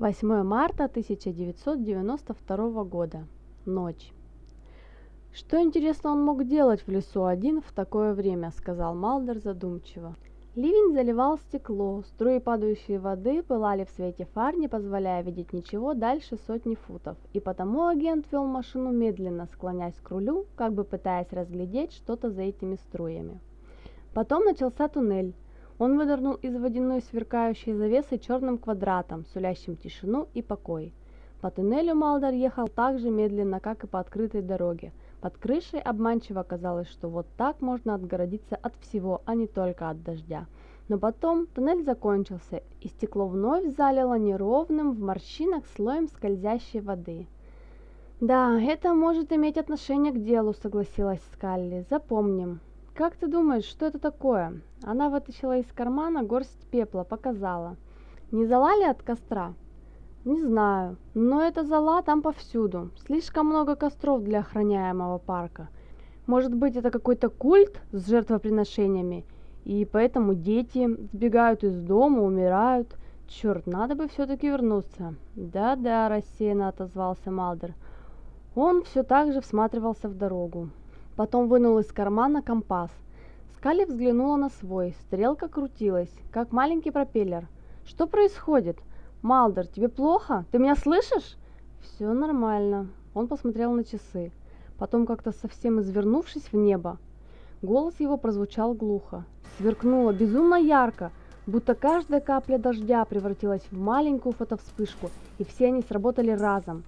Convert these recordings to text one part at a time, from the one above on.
8 марта 1992 года. Ночь. «Что, интересно, он мог делать в лесу один в такое время?» – сказал Малдер задумчиво. Ливень заливал стекло, струи падающей воды пылали в свете фар, не позволяя видеть ничего дальше сотни футов, и потому агент вел машину медленно, склоняясь к рулю, как бы пытаясь разглядеть что-то за этими струями. Потом начался туннель. Он выдернул из водяной сверкающей завесы черным квадратом, сулящим тишину и покой. По туннелю Малдер ехал так же медленно, как и по открытой дороге – под крышей обманчиво казалось, что вот так можно отгородиться от всего, а не только от дождя. Но потом туннель закончился, и стекло вновь залило неровным в морщинах слоем скользящей воды. «Да, это может иметь отношение к делу», — согласилась Скалли. «Запомним». «Как ты думаешь, что это такое?» Она вытащила из кармана горсть пепла, показала. «Не залали от костра?» Не знаю, но эта зала там повсюду. Слишком много костров для охраняемого парка. Может быть, это какой-то культ с жертвоприношениями, и поэтому дети сбегают из дома, умирают. Черт, надо бы все-таки вернуться. Да-да, рассеянно отозвался Малдер. Он все так же всматривался в дорогу. Потом вынул из кармана компас. Скали взглянула на свой. Стрелка крутилась, как маленький пропеллер. Что происходит? «Малдер, тебе плохо? Ты меня слышишь?» «Все нормально». Он посмотрел на часы. Потом, как-то совсем извернувшись в небо, голос его прозвучал глухо. Сверкнуло безумно ярко, будто каждая капля дождя превратилась в маленькую фотовспышку, и все они сработали разом.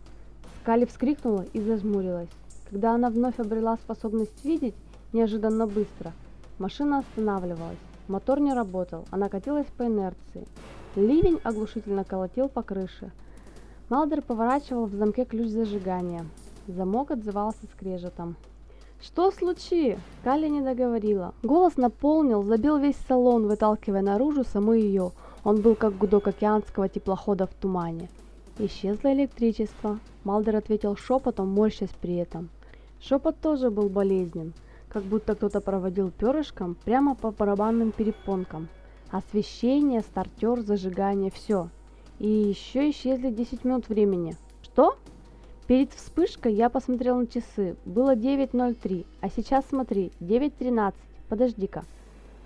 Скали вскрикнула и зажмурилась. Когда она вновь обрела способность видеть, неожиданно быстро, машина останавливалась. Мотор не работал, она катилась по инерции. Ливень оглушительно колотил по крыше. Малдер поворачивал в замке ключ зажигания. Замок отзывался скрежетом. «Что случи?» Калли не договорила. Голос наполнил, забил весь салон, выталкивая наружу саму ее. Он был как гудок океанского теплохода в тумане. Исчезло электричество. Малдер ответил шепотом, морщась при этом. Шепот тоже был болезнен, как будто кто-то проводил перышком прямо по барабанным перепонкам. Освещение, стартер, зажигание, все. И еще исчезли 10 минут времени. Что? Перед вспышкой я посмотрел на часы. Было 9.03, а сейчас смотри, 9.13. Подожди-ка.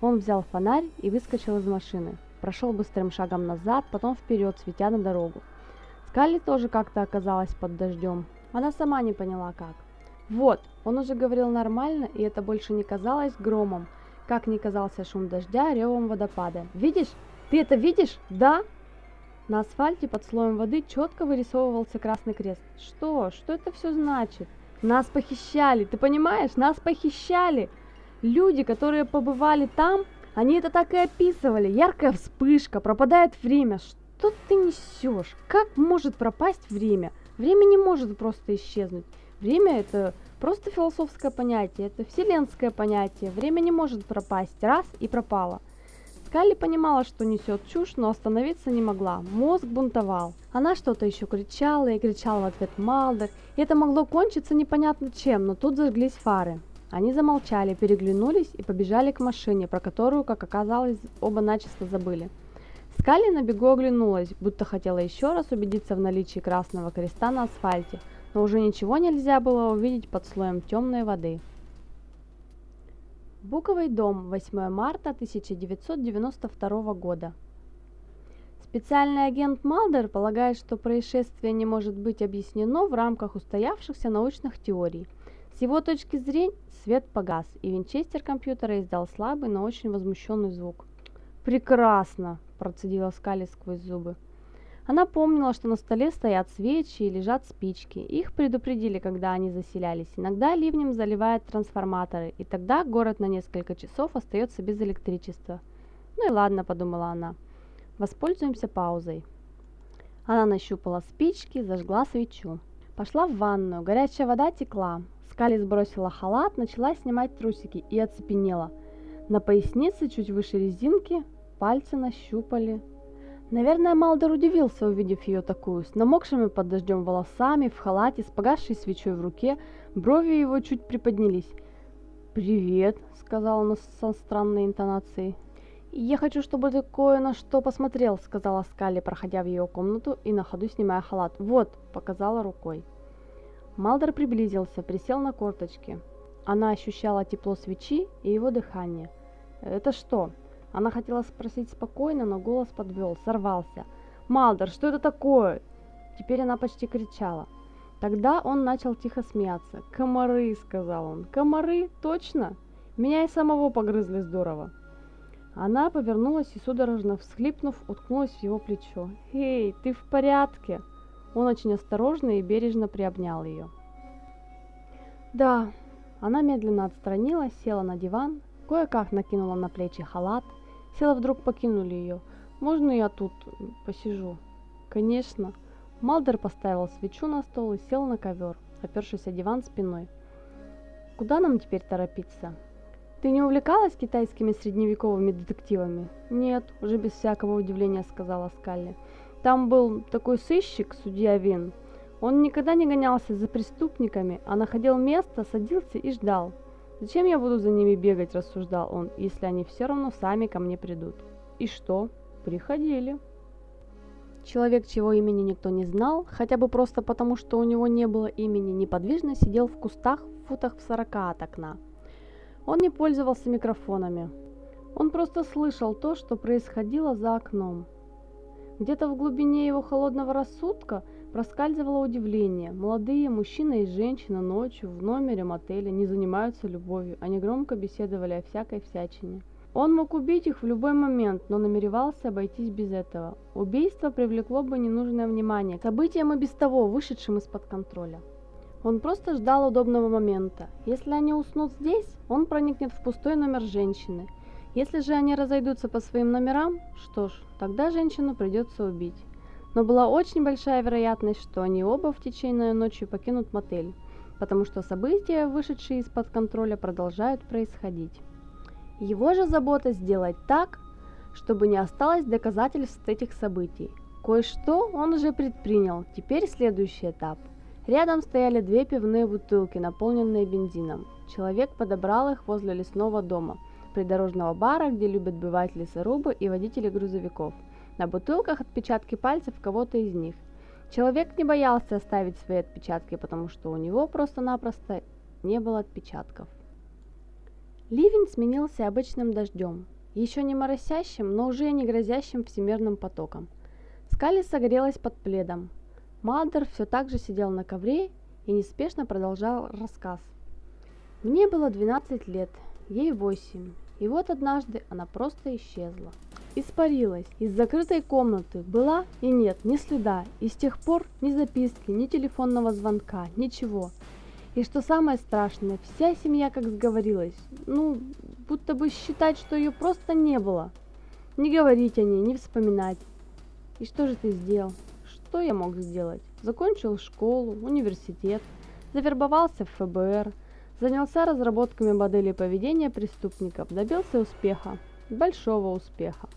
Он взял фонарь и выскочил из машины. Прошел быстрым шагом назад, потом вперед, светя на дорогу. Скалли тоже как-то оказалась под дождем. Она сама не поняла как. Вот, он уже говорил нормально, и это больше не казалось громом, как ни казался шум дождя ревом водопада. «Видишь? Ты это видишь? Да?» На асфальте под слоем воды четко вырисовывался красный крест. «Что? Что это все значит?» «Нас похищали! Ты понимаешь? Нас похищали!» Люди, которые побывали там, они это так и описывали. Яркая вспышка, пропадает время. Что ты несешь? Как может пропасть время? Время не может просто исчезнуть. Время это Просто философское понятие, это вселенское понятие. Время не может пропасть раз и пропало. Скалли понимала, что несет чушь, но остановиться не могла. Мозг бунтовал. Она что-то еще кричала и кричал в ответ Малдер. И это могло кончиться непонятно чем, но тут зажглись фары. Они замолчали, переглянулись и побежали к машине, про которую, как оказалось, оба начисто забыли. Скалли на бегу оглянулась, будто хотела еще раз убедиться в наличии красного креста на асфальте – но уже ничего нельзя было увидеть под слоем темной воды. Буковый дом, 8 марта 1992 года. Специальный агент Малдер полагает, что происшествие не может быть объяснено в рамках устоявшихся научных теорий. С его точки зрения свет погас, и винчестер компьютера издал слабый, но очень возмущенный звук. «Прекрасно!» – процедила Скали сквозь зубы. Она помнила, что на столе стоят свечи и лежат спички. Их предупредили, когда они заселялись. Иногда ливнем заливают трансформаторы, и тогда город на несколько часов остается без электричества. Ну и ладно, подумала она. Воспользуемся паузой. Она нащупала спички, зажгла свечу. Пошла в ванную, горячая вода текла. Скали сбросила халат, начала снимать трусики и оцепенела. На пояснице, чуть выше резинки, пальцы нащупали Наверное, Малдер удивился, увидев ее такую, с намокшими под дождем волосами, в халате, с погасшей свечой в руке, брови его чуть приподнялись. «Привет», — сказал он со странной интонацией. «Я хочу, чтобы ты кое на что посмотрел», — сказала Скалли, проходя в ее комнату и на ходу снимая халат. «Вот», — показала рукой. Малдер приблизился, присел на корточки. Она ощущала тепло свечи и его дыхание. «Это что?» Она хотела спросить спокойно, но голос подвел, сорвался. «Малдер, что это такое?» Теперь она почти кричала. Тогда он начал тихо смеяться. «Комары», — сказал он. «Комары? Точно? Меня и самого погрызли здорово». Она повернулась и, судорожно всхлипнув, уткнулась в его плечо. «Эй, ты в порядке?» Он очень осторожно и бережно приобнял ее. «Да». Она медленно отстранилась, села на диван, кое-как накинула на плечи халат, села вдруг покинули ее. «Можно я тут посижу?» «Конечно». Малдер поставил свечу на стол и сел на ковер, опершись о диван спиной. «Куда нам теперь торопиться?» «Ты не увлекалась китайскими средневековыми детективами?» «Нет», — уже без всякого удивления сказала Скалли. «Там был такой сыщик, судья Вин. Он никогда не гонялся за преступниками, а находил место, садился и ждал. «Зачем я буду за ними бегать?» – рассуждал он, – «если они все равно сами ко мне придут». И что? Приходили. Человек, чего имени никто не знал, хотя бы просто потому, что у него не было имени, неподвижно сидел в кустах в футах в сорока от окна. Он не пользовался микрофонами. Он просто слышал то, что происходило за окном. Где-то в глубине его холодного рассудка проскальзывало удивление. Молодые мужчина и женщина ночью в номере мотеля не занимаются любовью, они громко беседовали о всякой всячине. Он мог убить их в любой момент, но намеревался обойтись без этого. Убийство привлекло бы ненужное внимание к событиям и без того вышедшим из-под контроля. Он просто ждал удобного момента. Если они уснут здесь, он проникнет в пустой номер женщины. Если же они разойдутся по своим номерам, что ж, тогда женщину придется убить. Но была очень большая вероятность, что они оба в течение ночи покинут мотель, потому что события, вышедшие из-под контроля, продолжают происходить. Его же забота сделать так, чтобы не осталось доказательств этих событий. Кое-что он уже предпринял, теперь следующий этап. Рядом стояли две пивные бутылки, наполненные бензином. Человек подобрал их возле лесного дома, придорожного бара, где любят бывать лесорубы и водители грузовиков. На бутылках отпечатки пальцев кого-то из них. Человек не боялся оставить свои отпечатки, потому что у него просто-напросто не было отпечатков. Ливень сменился обычным дождем, еще не моросящим, но уже не грозящим всемирным потоком. Скали согрелась под пледом. Мадер все так же сидел на ковре и неспешно продолжал рассказ. Мне было 12 лет, ей 8, и вот однажды она просто исчезла. Испарилась из закрытой комнаты, была и нет, ни следа, и с тех пор ни записки, ни телефонного звонка, ничего. И что самое страшное, вся семья как сговорилась, ну, будто бы считать, что ее просто не было. Не говорить о ней, не вспоминать. И что же ты сделал? Что я мог сделать? Закончил школу, университет, завербовался в ФБР, занялся разработками моделей поведения преступников, добился успеха, большого успеха.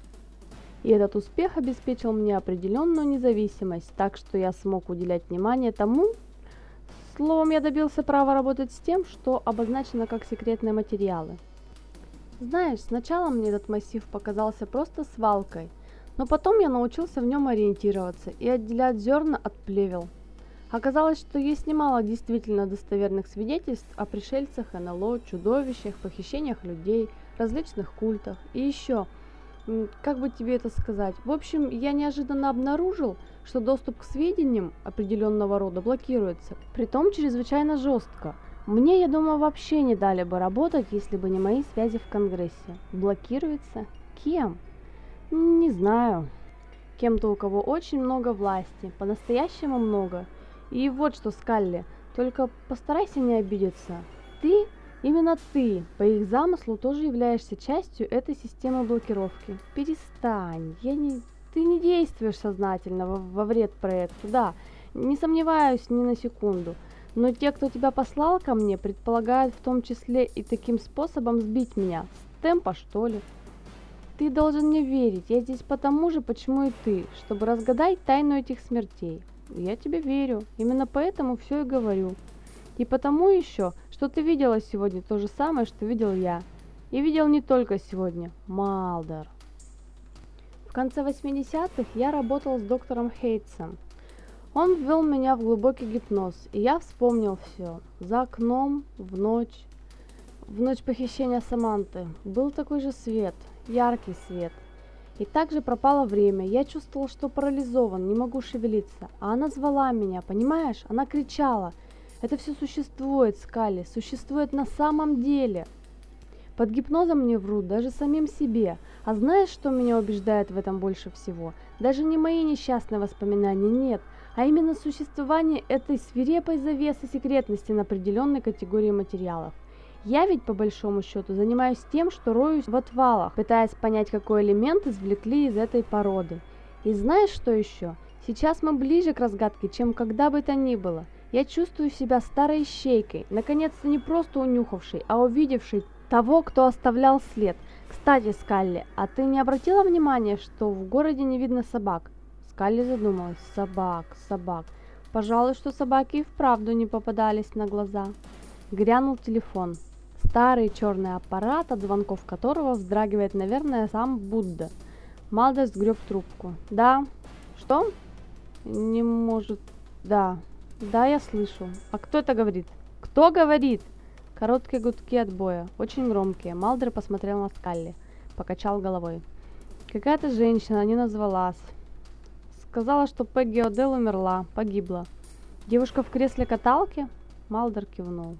И этот успех обеспечил мне определенную независимость, так что я смог уделять внимание тому, Словом, я добился права работать с тем, что обозначено как секретные материалы. Знаешь, сначала мне этот массив показался просто свалкой, но потом я научился в нем ориентироваться и отделять зерна от плевел. Оказалось, что есть немало действительно достоверных свидетельств о пришельцах, НЛО, чудовищах, похищениях людей, различных культах. И еще, как бы тебе это сказать, в общем, я неожиданно обнаружил, что доступ к сведениям определенного рода блокируется, притом чрезвычайно жестко. Мне, я думаю, вообще не дали бы работать, если бы не мои связи в Конгрессе. Блокируется? Кем? Не знаю. Кем-то, у кого очень много власти, по-настоящему много. И вот что, Скалли, только постарайся не обидеться. Ты, именно ты, по их замыслу тоже являешься частью этой системы блокировки. Перестань, я не ты не действуешь сознательно во, во вред проекту, да, не сомневаюсь ни на секунду. Но те, кто тебя послал ко мне, предполагают в том числе и таким способом сбить меня. С темпа, что ли? Ты должен мне верить. Я здесь потому же, почему и ты, чтобы разгадать тайну этих смертей. Я тебе верю. Именно поэтому все и говорю. И потому еще, что ты видела сегодня то же самое, что видел я. И видел не только сегодня. Малдер. В конце 80-х я работал с доктором Хейтсом. Он ввел меня в глубокий гипноз, и я вспомнил все. За окном, в ночь, в ночь похищения Саманты, был такой же свет, яркий свет. И также пропало время. Я чувствовал, что парализован, не могу шевелиться. А она звала меня, понимаешь? Она кричала. Это все существует, Скали, существует на самом деле. Под гипнозом мне врут даже самим себе. А знаешь, что меня убеждает в этом больше всего? Даже не мои несчастные воспоминания, нет, а именно существование этой свирепой завесы секретности на определенной категории материалов. Я ведь по большому счету занимаюсь тем, что роюсь в отвалах, пытаясь понять, какой элемент извлекли из этой породы. И знаешь что еще? Сейчас мы ближе к разгадке, чем когда бы то ни было. Я чувствую себя старой ищейкой, наконец-то не просто унюхавшей, а увидевшей того, кто оставлял след. Кстати, Скалли, а ты не обратила внимания, что в городе не видно собак? Скалли задумалась. Собак, собак. Пожалуй, что собаки и вправду не попадались на глаза. Грянул телефон. Старый черный аппарат, от звонков которого вздрагивает, наверное, сам Будда. Малдер сгреб трубку. «Да? Что?» «Не может...» «Да. Да, я слышу. А кто это говорит?» «Кто говорит?» Короткие гудки отбоя, очень громкие. Малдер посмотрел на Скалли, покачал головой. Какая-то женщина не назвалась. Сказала, что Пегги Одел умерла, погибла. Девушка в кресле каталки? Малдер кивнул.